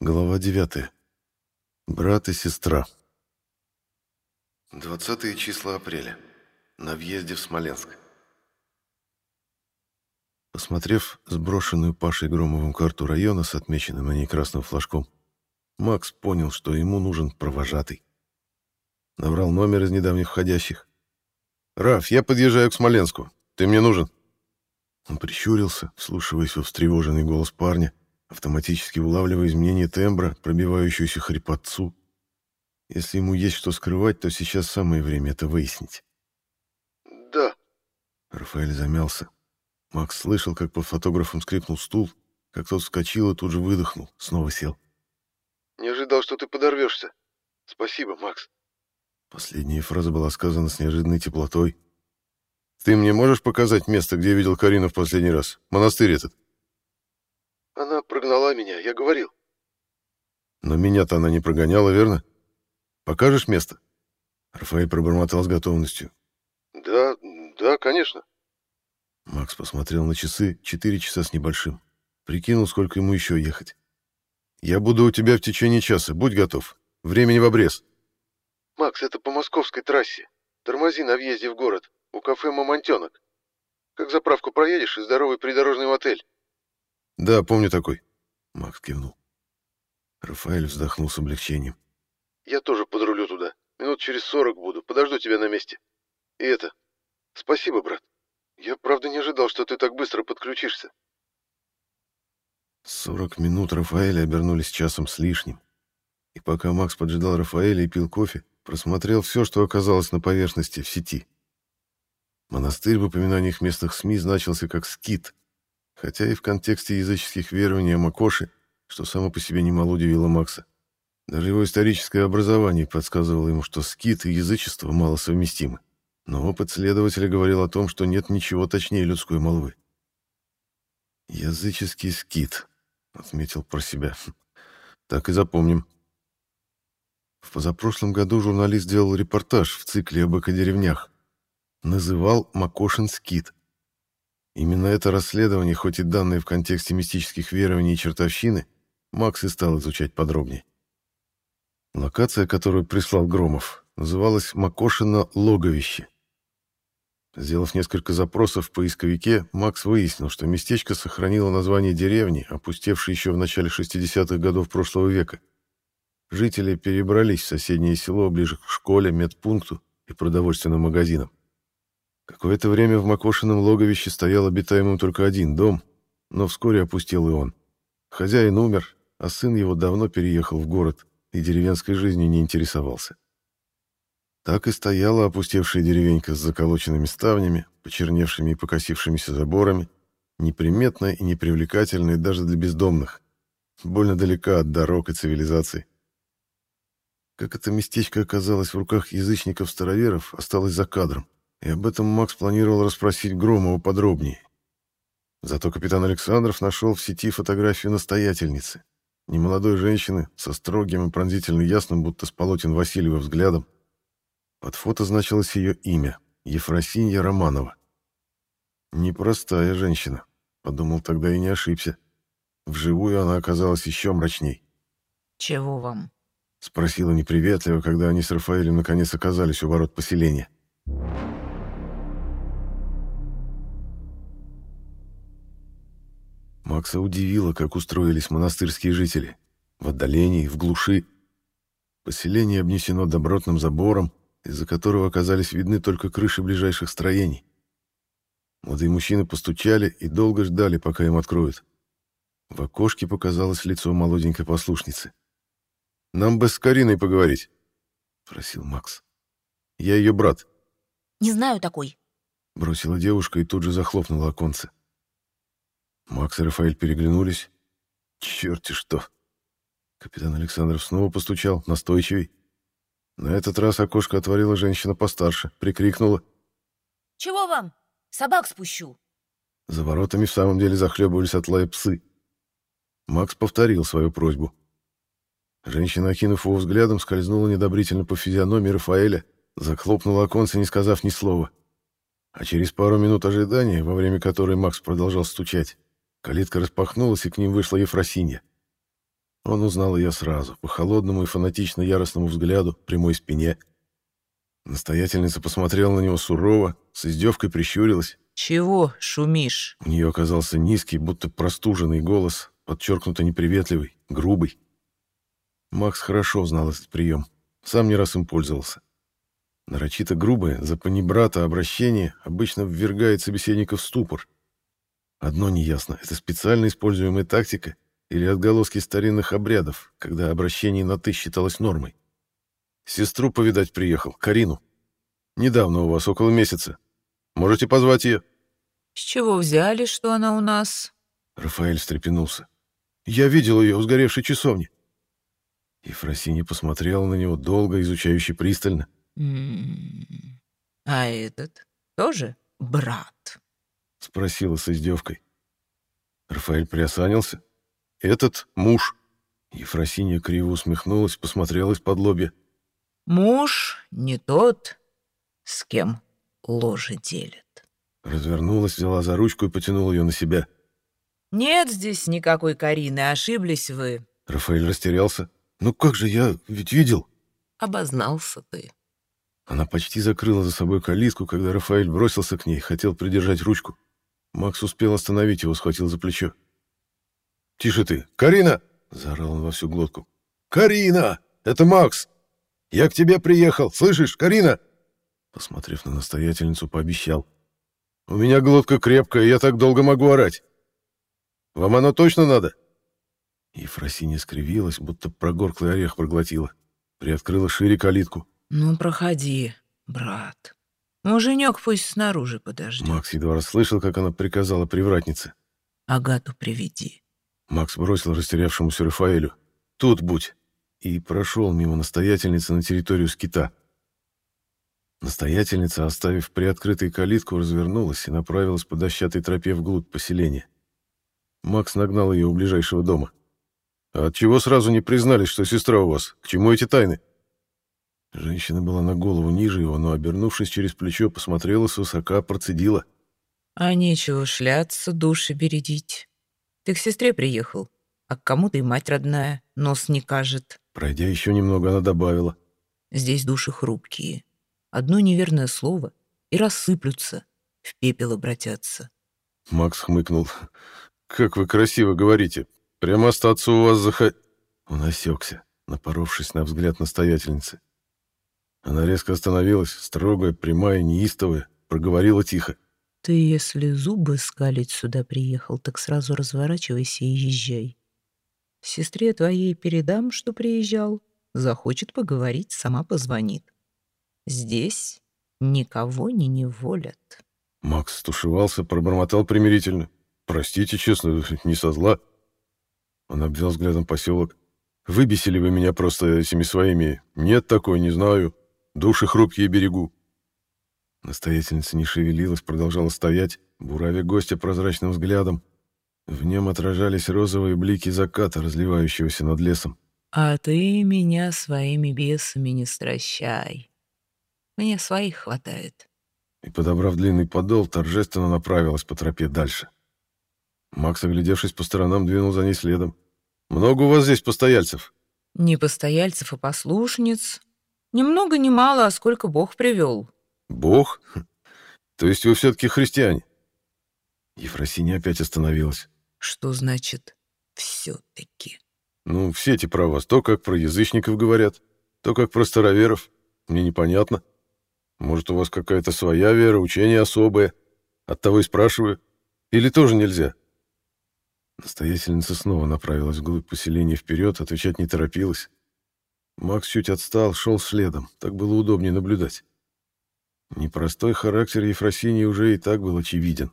Глава 9. Брат и сестра. 20 числа апреля. На въезде в Смоленск. Посмотрев сброшенную Пашей Громовым карту района с отмеченным на ней красным флажком, Макс понял, что ему нужен провожатый. Набрал номер из недавних входящих. «Раф, я подъезжаю к Смоленску. Ты мне нужен?» Он прищурился, вслушиваясь во встревоженный голос парня, автоматически улавливая изменение тембра, пробивающуюся хрипотцу. Если ему есть что скрывать, то сейчас самое время это выяснить. «Да». Рафаэль замялся. Макс слышал, как под фотографом скрипнул стул, как тот вскочил и тут же выдохнул, снова сел. «Не ожидал, что ты подорвешься. Спасибо, Макс». Последняя фраза была сказана с неожиданной теплотой. «Ты мне можешь показать место, где я видел Карину в последний раз? Монастырь этот?» «Она прогнала меня, я говорил». «Но меня-то она не прогоняла, верно? Покажешь место?» Рафаэль пробормотал с готовностью. «Да, да, конечно». Макс посмотрел на часы, четыре часа с небольшим. Прикинул, сколько ему еще ехать. «Я буду у тебя в течение часа, будь готов. Времени в обрез». «Макс, это по московской трассе. Тормози на въезде в город, у кафе «Мамонтенок». Как заправку проедешь и здоровый придорожный отель». «Да, помню такой». Макс кивнул. Рафаэль вздохнул с облегчением. «Я тоже подрулю туда. Минут через сорок буду. Подожду тебя на месте. И это... Спасибо, брат. Я, правда, не ожидал, что ты так быстро подключишься». Сорок минут Рафаэля обернулись часом с лишним. И пока Макс поджидал Рафаэля и пил кофе, просмотрел все, что оказалось на поверхности в сети. Монастырь в упоминаниях местных СМИ значился как скит, хотя и в контексте языческих верований Макоши, что само по себе немало удивило Макса. Даже его историческое образование подсказывало ему, что скит и язычество мало совместимы. Но опыт следователя говорил о том, что нет ничего точнее людской молвы. «Языческий скит», — отметил про себя. «Так и запомним». В позапрошлом году журналист сделал репортаж в цикле об экодеревнях. Называл «Макошин скит». Именно это расследование, хоть и данное в контексте мистических верований и чертовщины, Макс и стал изучать подробнее. Локация, которую прислал Громов, называлась Макошино логовище. Сделав несколько запросов в поисковике, Макс выяснил, что местечко сохранило название деревни, опустевшей еще в начале 60-х годов прошлого века. Жители перебрались в соседнее село ближе к школе, медпункту и продовольственным магазинам. Какое-то время в Макошином логовище стоял обитаемым только один дом, но вскоре опустел и он. Хозяин умер, а сын его давно переехал в город и деревенской жизнью не интересовался. Так и стояла опустевшая деревенька с заколоченными ставнями, почерневшими и покосившимися заборами, неприметная и непривлекательная даже для бездомных, больно далека от дорог и цивилизации. Как это местечко оказалось в руках язычников-староверов, осталось за кадром и об этом Макс планировал расспросить Громова подробнее. Зато капитан Александров нашел в сети фотографию настоятельницы, немолодой женщины со строгим и пронзительно ясным, будто с полотен Васильева взглядом. Под фото значилось ее имя — Ефросинья Романова. «Непростая женщина», — подумал тогда и не ошибся. Вживую она оказалась еще мрачней. «Чего вам?» — спросила неприветливо, когда они с Рафаэлем наконец оказались у ворот поселения. Макса удивило, как устроились монастырские жители. В отдалении, в глуши. Поселение обнесено добротным забором, из-за которого оказались видны только крыши ближайших строений. Молодые мужчины постучали и долго ждали, пока им откроют. В окошке показалось лицо молоденькой послушницы. «Нам бы с Кариной поговорить», — просил Макс. «Я ее брат». «Не знаю такой», — бросила девушка и тут же захлопнула оконце. Макс и Рафаэль переглянулись. Черти что! Капитан Александров снова постучал, настойчивей. На этот раз окошко отворила женщина постарше, прикрикнула. «Чего вам? Собак спущу!» За воротами в самом деле захлебывались от лая псы. Макс повторил свою просьбу. Женщина, окинув его взглядом, скользнула недобрительно по физиономии Рафаэля, захлопнула оконце, не сказав ни слова. А через пару минут ожидания, во время которой Макс продолжал стучать, Калитка распахнулась, и к ним вышла Ефросинья. Он узнал ее сразу, по холодному и фанатично яростному взгляду, прямой спине. Настоятельница посмотрела на него сурово, с издевкой прищурилась. «Чего шумишь?» У нее оказался низкий, будто простуженный голос, подчеркнуто неприветливый, грубый. Макс хорошо знал этот прием, сам не раз им пользовался. Нарочито грубое, за панибрата обращение обычно ввергает собеседника в ступор. Одно неясно — это специально используемая тактика или отголоски старинных обрядов, когда обращение на «ты» считалось нормой. Сестру повидать приехал, Карину. Недавно у вас, около месяца. Можете позвать ее?» «С чего взяли, что она у нас?» Рафаэль встрепенулся. «Я видел ее у сгоревшей часовни». Ефросинья посмотрела на него долго, изучающе пристально. М-м-м. «А этот тоже брат?» — спросила с издевкой. Рафаэль приосанился. «Этот муж». Ефросинья криво усмехнулась, посмотрела из-под лобья. «Муж не тот, с кем ложе делит». Развернулась, взяла за ручку и потянула ее на себя. «Нет здесь никакой Карины, ошиблись вы». Рафаэль растерялся. «Ну как же, я ведь видел». «Обознался ты». Она почти закрыла за собой калитку, когда Рафаэль бросился к ней, хотел придержать ручку. Макс успел остановить его, схватил за плечо. «Тише ты! Карина!» — заорал он во всю глотку. «Карина! Это Макс! Я к тебе приехал! Слышишь, Карина?» Посмотрев на настоятельницу, пообещал. «У меня глотка крепкая, я так долго могу орать. Вам оно точно надо?» Ефросинья скривилась, будто прогорклый орех проглотила. Приоткрыла шире калитку. «Ну, проходи, брат. Муженек пусть снаружи подождет. Макс едва расслышал, как она приказала привратнице. Агату приведи». Макс бросил растерявшемуся Рафаэлю. «Тут будь!» и прошел мимо настоятельницы на территорию скита. Настоятельница, оставив приоткрытой калитку, развернулась и направилась по дощатой тропе вглубь поселения. Макс нагнал ее у ближайшего дома. «А отчего сразу не признались, что сестра у вас? К чему эти тайны?» Женщина была на голову ниже его, но, обернувшись через плечо, посмотрела свысока, процедила. «А нечего шляться, души бередить. Ты к сестре приехал, а к кому-то и мать родная нос не кажет». Пройдя еще немного, она добавила. «Здесь души хрупкие. Одно неверное слово и рассыплются, в пепел обратятся». Макс хмыкнул. «Как вы красиво говорите. Прямо остаться у вас захо...» Он осекся, напоровшись на взгляд настоятельницы. Она резко остановилась, строгая, прямая, неистовая, проговорила тихо. «Ты, если зубы скалить сюда приехал, так сразу разворачивайся и езжай. Сестре твоей передам, что приезжал. Захочет поговорить, сама позвонит. Здесь никого не неволят». Макс стушевался, пробормотал примирительно. «Простите, честно, не со зла». Он обвел взглядом поселок. «Выбесили вы меня просто этими своими. Нет такой, не знаю. Души хрупкие берегу». Настоятельница не шевелилась, продолжала стоять, буравя гостя прозрачным взглядом. В нем отражались розовые блики заката, разливающегося над лесом. «А ты меня своими бесами не стращай. Мне своих хватает». И, подобрав длинный подол, торжественно направилась по тропе дальше. Макс, оглядевшись по сторонам, двинул за ней следом. «Много у вас здесь постояльцев?» «Не постояльцев, а послушниц. Ни много ни мало, а сколько Бог привел». «Бог? То есть вы все-таки христиане?» Ефросинья опять остановилась. «Что значит «все-таки»?» «Ну, все эти про вас. То, как про язычников говорят, то, как про староверов. Мне непонятно. Может, у вас какая-то своя вера, учение особое. Оттого и спрашиваю. Или тоже нельзя?» Настоятельница снова направилась вглубь поселения вперед, отвечать не торопилась. Макс чуть отстал, шел следом. Так было удобнее наблюдать. Непростой характер Ефросинии уже и так был очевиден.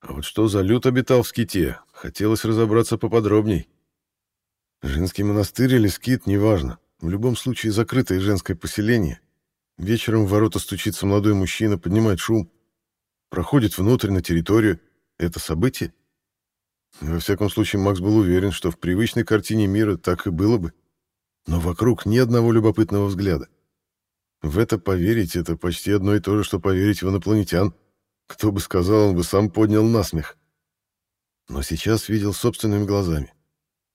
А вот что за люд обитал в ските, хотелось разобраться поподробней. Женский монастырь или скит, неважно. В любом случае закрытое женское поселение. Вечером в ворота стучится молодой мужчина, поднимает шум. Проходит внутрь на территорию. Это событие? Во всяком случае, Макс был уверен, что в привычной картине мира так и было бы. Но вокруг ни одного любопытного взгляда. В это поверить — это почти одно и то же, что поверить в инопланетян. Кто бы сказал, он бы сам поднял насмех. Но сейчас видел собственными глазами.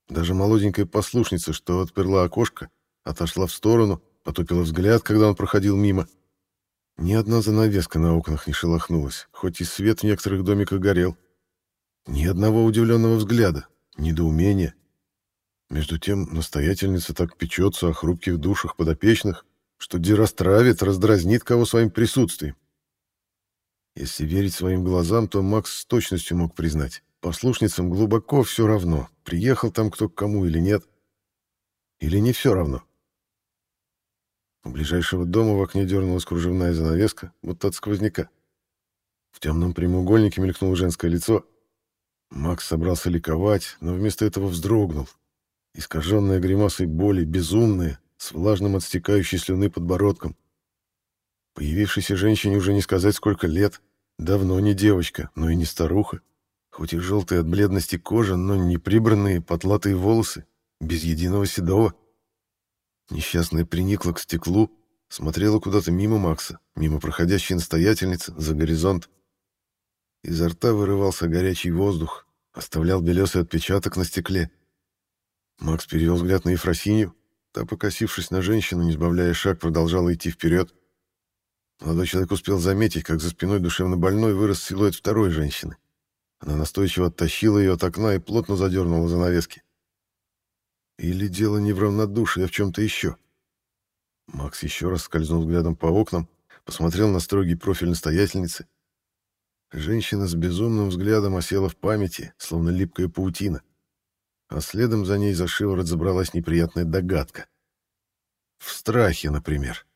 Даже молоденькая послушница, что отперла окошко, отошла в сторону, потупила взгляд, когда он проходил мимо. Ни одна занавеска на окнах не шелохнулась, хоть и свет в некоторых домиках горел. Ни одного удивленного взгляда, недоумения. Между тем настоятельница так печется о хрупких душах подопечных, что дирастравит, раздразнит кого своим присутствием. Если верить своим глазам, то Макс с точностью мог признать. Послушницам глубоко все равно, приехал там кто к кому или нет. Или не все равно. У ближайшего дома в окне дернулась кружевная занавеска, будто от сквозняка. В темном прямоугольнике мелькнуло женское лицо. Макс собрался ликовать, но вместо этого вздрогнул. Искаженная гримасой боли, безумная, с влажным от стекающей слюны подбородком. Появившейся женщине уже не сказать сколько лет. Давно не девочка, но и не старуха. Хоть и желтые от бледности кожа, но не прибранные, потлатые волосы, без единого седого. Несчастная приникла к стеклу, смотрела куда-то мимо Макса, мимо проходящей настоятельницы, за горизонт. Изо рта вырывался горячий воздух, оставлял белесый отпечаток на стекле. Макс перевел взгляд на Ефросинью, та, покосившись на женщину, не сбавляя шаг, продолжала идти вперед. Молодой человек успел заметить, как за спиной душевно больной вырос силуэт второй женщины. Она настойчиво оттащила ее от окна и плотно задернула занавески. Или дело не в равнодушии, а в чем-то еще. Макс еще раз скользнул взглядом по окнам, посмотрел на строгий профиль настоятельницы. Женщина с безумным взглядом осела в памяти, словно липкая паутина. А следом за ней за шиворот забралась неприятная догадка. В страхе, например.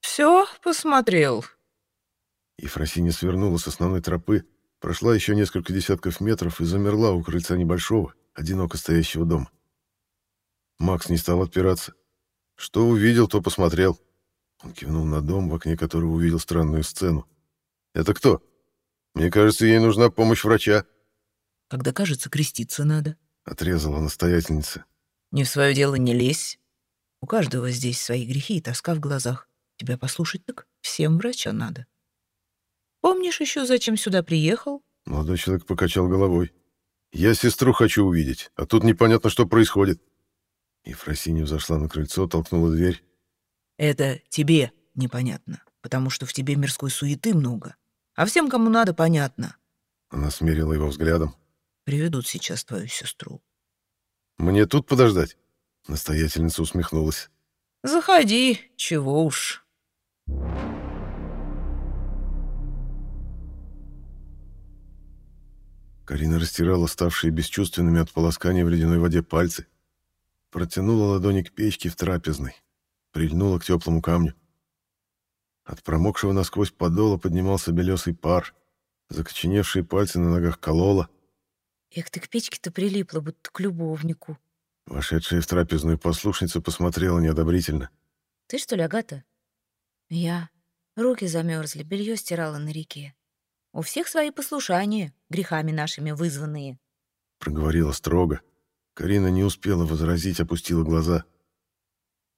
«Все, посмотрел». Ефросинья свернула с основной тропы, прошла еще несколько десятков метров и замерла у крыльца небольшого, одиноко стоящего дома. Макс не стал отпираться. Что увидел, то посмотрел. Он кивнул на дом, в окне которого увидел странную сцену. «Это кто? Мне кажется, ей нужна помощь врача». «Когда кажется, креститься надо», — отрезала настоятельница. «Не в свое дело не лезь. У каждого здесь свои грехи и тоска в глазах. Тебя послушать так всем врача надо. Помнишь еще, зачем сюда приехал?» Молодой человек покачал головой. «Я сестру хочу увидеть, а тут непонятно, что происходит». Ефросинья взошла на крыльцо, толкнула дверь. «Это тебе непонятно, потому что в тебе мирской суеты много. А всем, кому надо, понятно». Она смерила его взглядом. «Приведут сейчас твою сестру». «Мне тут подождать?» Настоятельница усмехнулась. «Заходи, чего уж». Карина растирала ставшие бесчувственными от полоскания в ледяной воде пальцы, Протянула ладони к печке в трапезной. Прильнула к теплому камню. От промокшего насквозь подола поднимался белесый пар. Закоченевшие пальцы на ногах колола. Эх, ты к печке-то прилипла, будто к любовнику. Вошедшая в трапезную послушница посмотрела неодобрительно. Ты что ли, Агата? Я. Руки замерзли, белье стирала на реке. У всех свои послушания, грехами нашими вызванные. Проговорила строго. Карина не успела возразить, опустила глаза.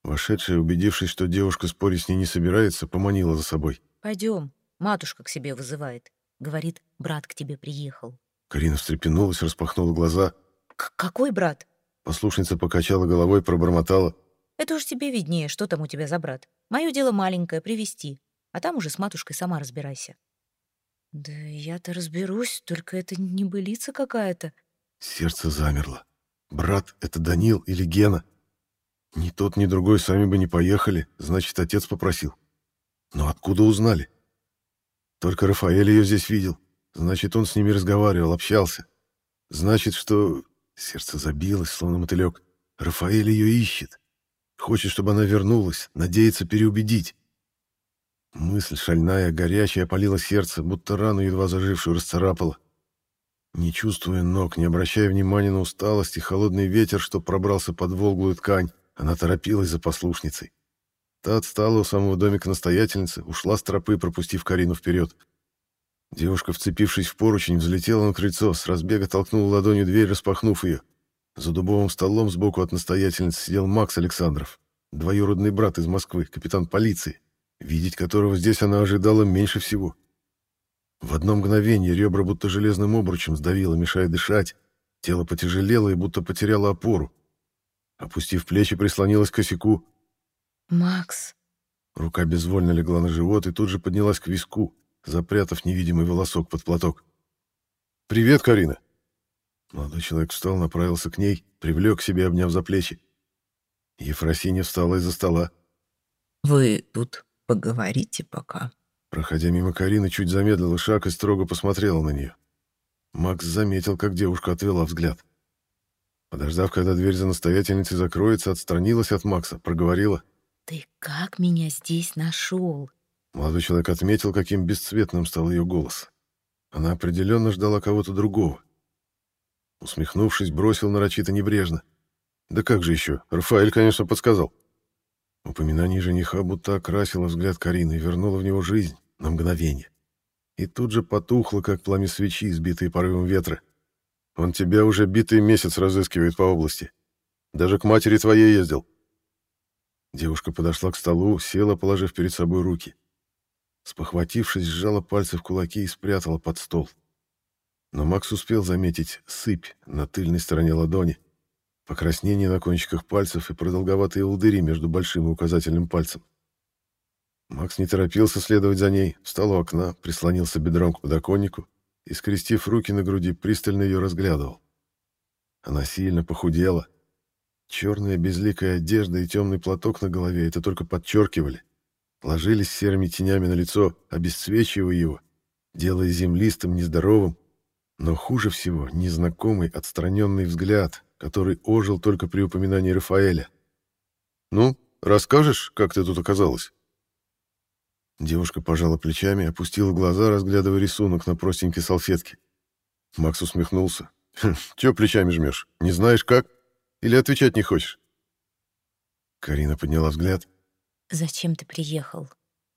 Вошедшая, убедившись, что девушка спорить с ней не собирается, поманила за собой. Пойдем, матушка к себе вызывает. Говорит, брат к тебе приехал. Карина встрепенулась, распахнула глаза. К какой брат? Послушница покачала головой, пробормотала. Это уж тебе виднее, что там у тебя за брат. Мое дело маленькое — привести, а там уже с матушкой сама разбирайся. Да я-то разберусь, только это не былица какая-то. Сердце замерло. Брат — это Данил или Гена? Ни тот, ни другой сами бы не поехали, значит, отец попросил. Но откуда узнали? Только Рафаэль ее здесь видел. Значит, он с ними разговаривал, общался. Значит, что... Сердце забилось, словно мотылек. Рафаэль ее ищет. Хочет, чтобы она вернулась, надеется переубедить. Мысль шальная, горячая, опалила сердце, будто рану едва зажившую расцарапала. Не чувствуя ног, не обращая внимания на усталость и холодный ветер, что пробрался под волглую ткань, она торопилась за послушницей. Та отстала у самого домика настоятельницы, ушла с тропы, пропустив Карину вперед. Девушка, вцепившись в поручень, взлетела на крыльцо, с разбега толкнула ладонью дверь, распахнув ее. За дубовым столом сбоку от настоятельницы сидел Макс Александров, двоюродный брат из Москвы, капитан полиции, видеть которого здесь она ожидала меньше всего. В одно мгновение ребра будто железным обручем сдавило, мешая дышать. Тело потяжелело и будто потеряло опору. Опустив плечи, прислонилась к косяку. «Макс!» Рука безвольно легла на живот и тут же поднялась к виску, запрятав невидимый волосок под платок. «Привет, Карина!» Молодой человек встал, направился к ней, привлек к себе, обняв за плечи. Ефросинья встала из-за стола. «Вы тут поговорите пока». Проходя мимо Карины, чуть замедлила шаг и строго посмотрела на нее. Макс заметил, как девушка отвела взгляд. Подождав, когда дверь за настоятельницей закроется, отстранилась от Макса, проговорила. «Ты как меня здесь нашел?» Молодой человек отметил, каким бесцветным стал ее голос. Она определенно ждала кого-то другого. Усмехнувшись, бросил нарочито небрежно. «Да как же еще? Рафаэль, конечно, подсказал». Упоминание жениха будто окрасило взгляд Карины и вернуло в него жизнь на мгновение. И тут же потухло, как пламя свечи, сбитые порывом ветра. Он тебя уже битый месяц разыскивает по области. Даже к матери твоей ездил. Девушка подошла к столу, села, положив перед собой руки. Спохватившись, сжала пальцы в кулаки и спрятала под стол. Но Макс успел заметить сыпь на тыльной стороне ладони, покраснение на кончиках пальцев и продолговатые улдыри между большим и указательным пальцем. Макс не торопился следовать за ней, встал у окна, прислонился бедром к подоконнику и, скрестив руки на груди, пристально ее разглядывал. Она сильно похудела. Черная безликая одежда и темный платок на голове это только подчеркивали. Ложились серыми тенями на лицо, обесцвечивая его, делая землистым, нездоровым. Но хуже всего незнакомый отстраненный взгляд, который ожил только при упоминании Рафаэля. «Ну, расскажешь, как ты тут оказалась?» Девушка пожала плечами, опустила глаза, разглядывая рисунок на простенькой салфетке. Макс усмехнулся. «Хм, «Чё плечами жмешь? Не знаешь как? Или отвечать не хочешь?» Карина подняла взгляд. «Зачем ты приехал?»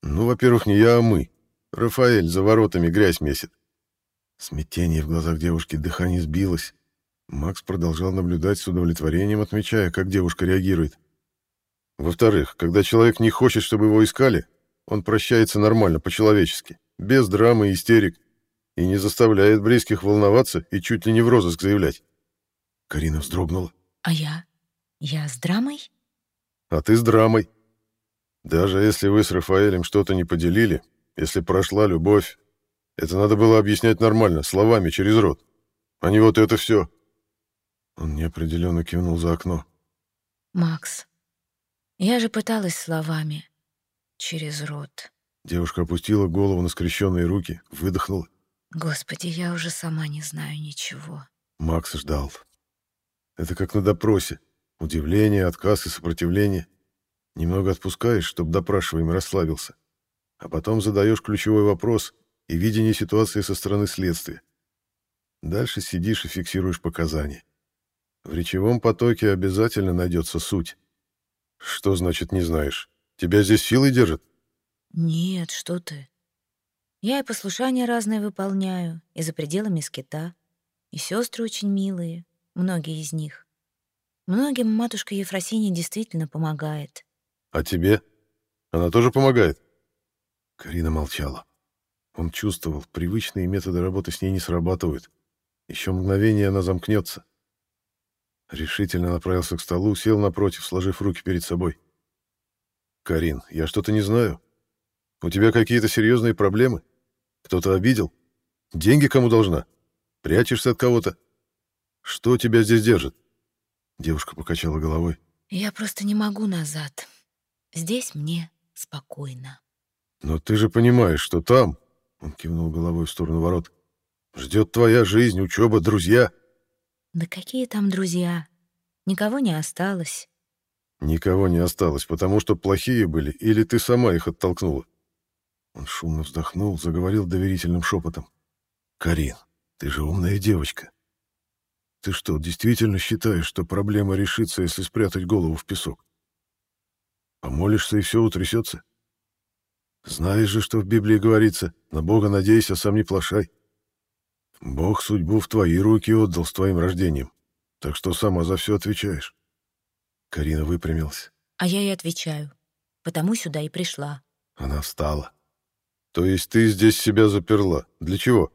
«Ну, во-первых, не я, а мы. Рафаэль за воротами грязь месит». Смятение в глазах девушки, дыхание сбилось. Макс продолжал наблюдать с удовлетворением, отмечая, как девушка реагирует. Во-вторых, когда человек не хочет, чтобы его искали, он прощается нормально, по-человечески, без драмы и истерик, и не заставляет близких волноваться и чуть ли не в розыск заявлять. Карина вздрогнула. «А я? Я с драмой?» «А ты с драмой. Даже если вы с Рафаэлем что-то не поделили, если прошла любовь, это надо было объяснять нормально, словами, через рот. А не вот это все. Он неопределенно кивнул за окно. «Макс, я же пыталась словами. Через рот. Девушка опустила голову на скрещенные руки, выдохнула. Господи, я уже сама не знаю ничего. Макс ждал. Это как на допросе. Удивление, отказ и сопротивление. Немного отпускаешь, чтобы допрашиваемый расслабился. А потом задаешь ключевой вопрос и видение ситуации со стороны следствия. Дальше сидишь и фиксируешь показания. В речевом потоке обязательно найдется суть. Что значит не знаешь? Тебя здесь силой держат? Нет, что ты. Я и послушания разные выполняю, и за пределами скита. И сестры очень милые, многие из них. Многим матушка Ефросинья действительно помогает. А тебе? Она тоже помогает? Карина молчала. Он чувствовал, привычные методы работы с ней не срабатывают. Еще мгновение она замкнется. Решительно направился к столу, сел напротив, сложив руки перед собой. «Карин, я что-то не знаю. У тебя какие-то серьезные проблемы? Кто-то обидел? Деньги кому должна? Прячешься от кого-то? Что тебя здесь держит?» Девушка покачала головой. «Я просто не могу назад. Здесь мне спокойно». «Но ты же понимаешь, что там...» Он кивнул головой в сторону ворот. «Ждет твоя жизнь, учеба, друзья». Да какие там друзья? Никого не осталось. Никого не осталось, потому что плохие были, или ты сама их оттолкнула? Он шумно вздохнул, заговорил доверительным шепотом. Карин, ты же умная девочка. Ты что, действительно считаешь, что проблема решится, если спрятать голову в песок? Помолишься, и все утрясется? Знаешь же, что в Библии говорится, на Бога надейся, сам не плашай. Бог судьбу в твои руки отдал с твоим рождением, так что сама за все отвечаешь. Карина выпрямилась. А я и отвечаю, потому сюда и пришла. Она встала. То есть ты здесь себя заперла? Для чего?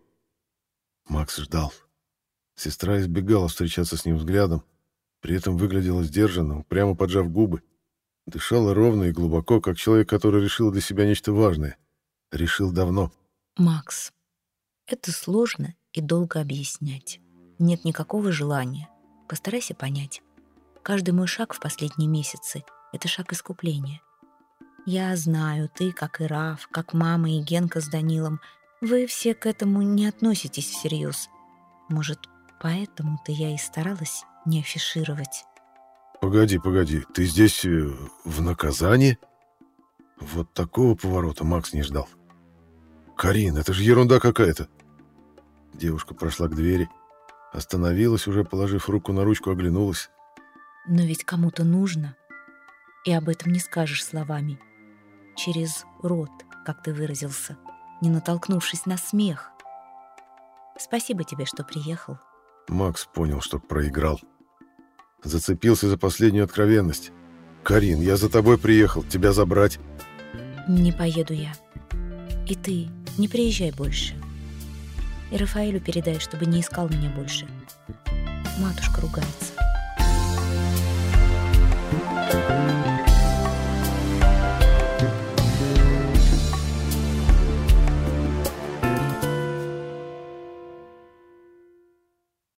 Макс ждал. Сестра избегала встречаться с ним взглядом. При этом выглядела сдержанно, прямо поджав губы. Дышала ровно и глубоко, как человек, который решил для себя нечто важное. Решил давно. Макс, это сложно и долго объяснять. Нет никакого желания. Постарайся понять. Каждый мой шаг в последние месяцы — это шаг искупления. Я знаю, ты, как и Раф, как мама и Генка с Данилом, вы все к этому не относитесь всерьез. Может, поэтому-то я и старалась не афишировать. Погоди, погоди, ты здесь э, в наказание? Вот такого поворота Макс не ждал. Карин, это же ерунда какая-то. Девушка прошла к двери, остановилась, уже положив руку на ручку, оглянулась. Но ведь кому-то нужно. И об этом не скажешь словами. Через рот, как ты выразился, не натолкнувшись на смех. Спасибо тебе, что приехал. Макс понял, что проиграл. Зацепился за последнюю откровенность. «Карин, я за тобой приехал, тебя забрать». «Не поеду я. И ты не приезжай больше. И Рафаэлю передай, чтобы не искал меня больше». Матушка ругается. Thank you.